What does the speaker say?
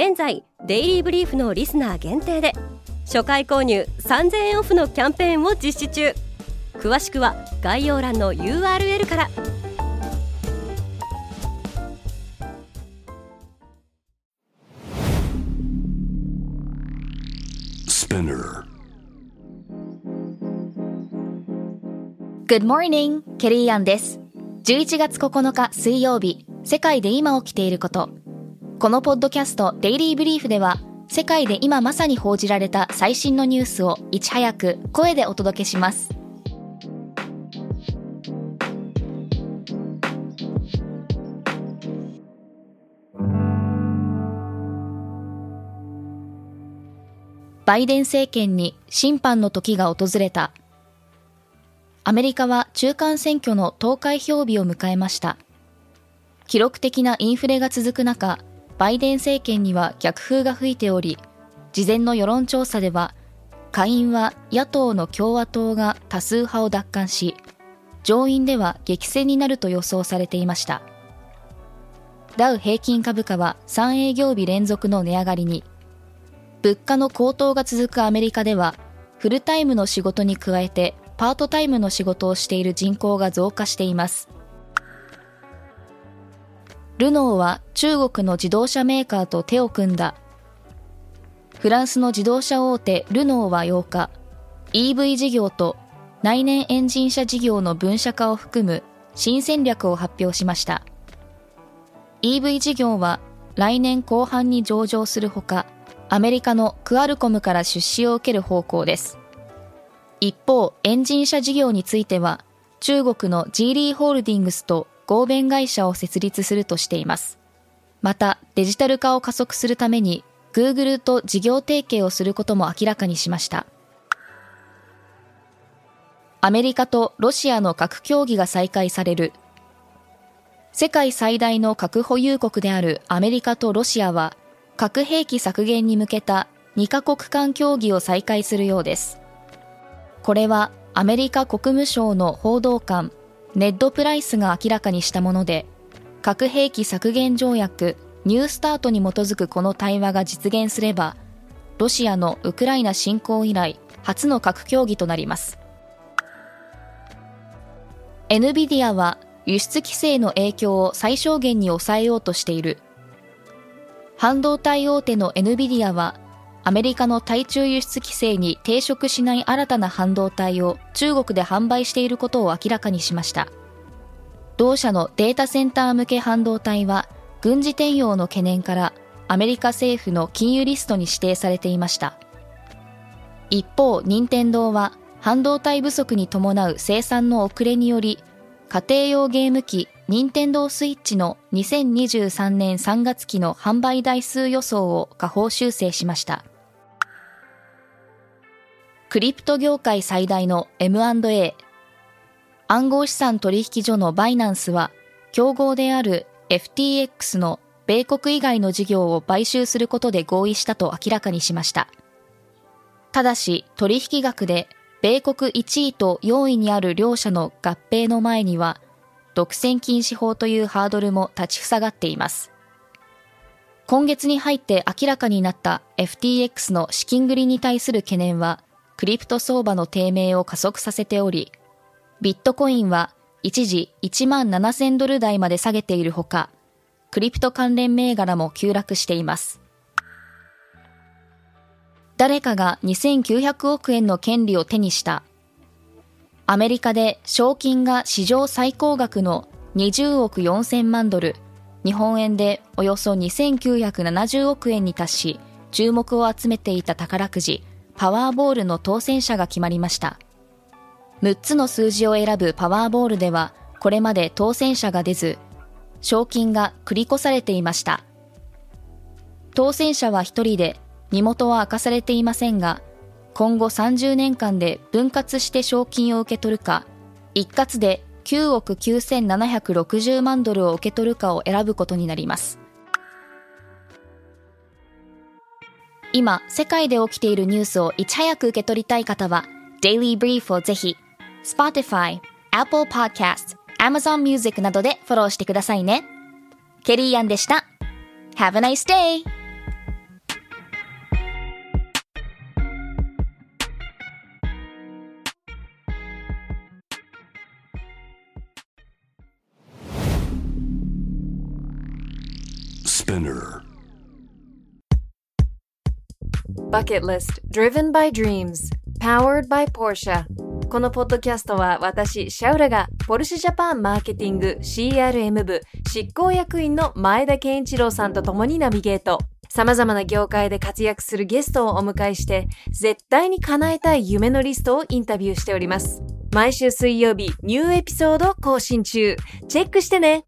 現在デイリーブリーフのリスナー限定で初回購入3000円オフのキャンペーンを実施中詳しくは概要欄の URL から e Good morning! ケリーアンです。11月9日水曜日、世界で今起きていること。このポッドキャストデイリーブリーフでは、世界で今まさに報じられた最新のニュースをいち早く声でお届けします。バイデン政権に審判の時が訪れた。アメリカは中間選挙の投開票日を迎えました。記録的なインフレが続く中、バイデン政権には逆風が吹いており、事前の世論調査では、下院は野党の共和党が多数派を奪還し、上院では激戦になると予想されていました。ダウ平均株価は3営業日連続の値上がりに、物価の高騰が続くアメリカでは、フルタイムの仕事に加えてパートタイムの仕事をしている人口が増加しています。ルノーは中国の自動車メーカーと手を組んだ。フランスの自動車大手ルノーは8日、EV 事業と内燃エンジン車事業の分社化を含む新戦略を発表しました。EV 事業は来年後半に上場するほか、アメリカのクアルコムから出資を受ける方向です。一方、エンジン車事業については、中国のジーリーホールディングスと合弁会社を設立するとしています。また、デジタル化を加速するために、Google と事業提携をすることも明らかにしました。アメリカとロシアの核協議が再開される。世界最大の核保有国であるアメリカとロシアは、核兵器削減に向けた2カ国間協議を再開するようです。これはアメリカ国務省の報道官ネッド・プライスが明らかにしたもので、核兵器削減条約ニュースタートに基づくこの対話が実現すれば、ロシアのウクライナ侵攻以来初の核協議となります。NVIDIA は輸出規制の影響を最小限に抑えようとしている。半導体大手の NVIDIA は、アメリカの対中輸出規制に抵触しない新たな半導体を中国で販売していることを明らかにしました。同社のデータセンター向け半導体は、軍事転用の懸念からアメリカ政府の禁輸リストに指定されていました。一方、任天堂は半導体不足に伴う生産の遅れにより、家庭用ゲーム機任天堂スイッチの2023年3月期の販売台数予想を下方修正しました。クリプト業界最大の M&A 暗号資産取引所のバイナンスは競合である FTX の米国以外の事業を買収することで合意したと明らかにしました。ただし取引額で米国1位と4位にある両社の合併の前には独占禁止法というハードルも立ちふさがっています。今月に入って明らかになった FTX の資金繰りに対する懸念は、クリプト相場の低迷を加速させており、ビットコインは一時1万7000ドル台まで下げているほか、クリプト関連銘柄も急落しています。誰かが2900億円の権利を手にしたアメリカで賞金が史上最高額の20億4000万ドル、日本円でおよそ2970億円に達し、注目を集めていた宝くじ、パワーボールの当選者が決まりました。6つの数字を選ぶパワーボールでは、これまで当選者が出ず、賞金が繰り越されていました。当選者は1人で身元は明かされていませんが今後30年間で分割して賞金を受け取るか一括で9億9760万ドルを受け取るかを選ぶことになります。今世界で起きているニュースをいち早く受け取りたい方は Daily Brief をぜひ Spotify、Apple Podcast、Amazon Music などでフォローしてくださいね。ケリーアンでした。Have a nice day! Spinner. Bucket List Driven by Dreams Powered by Porsche このポッドキャストは私、シャウラがポルシェジャパンマーケティング CRM 部執行役員の前田健一郎さんと共にナビゲート。様々な業界で活躍するゲストをお迎えして絶対に叶えたい夢のリストをインタビューしております。毎週水曜日ニューエピソード更新中。チェックしてね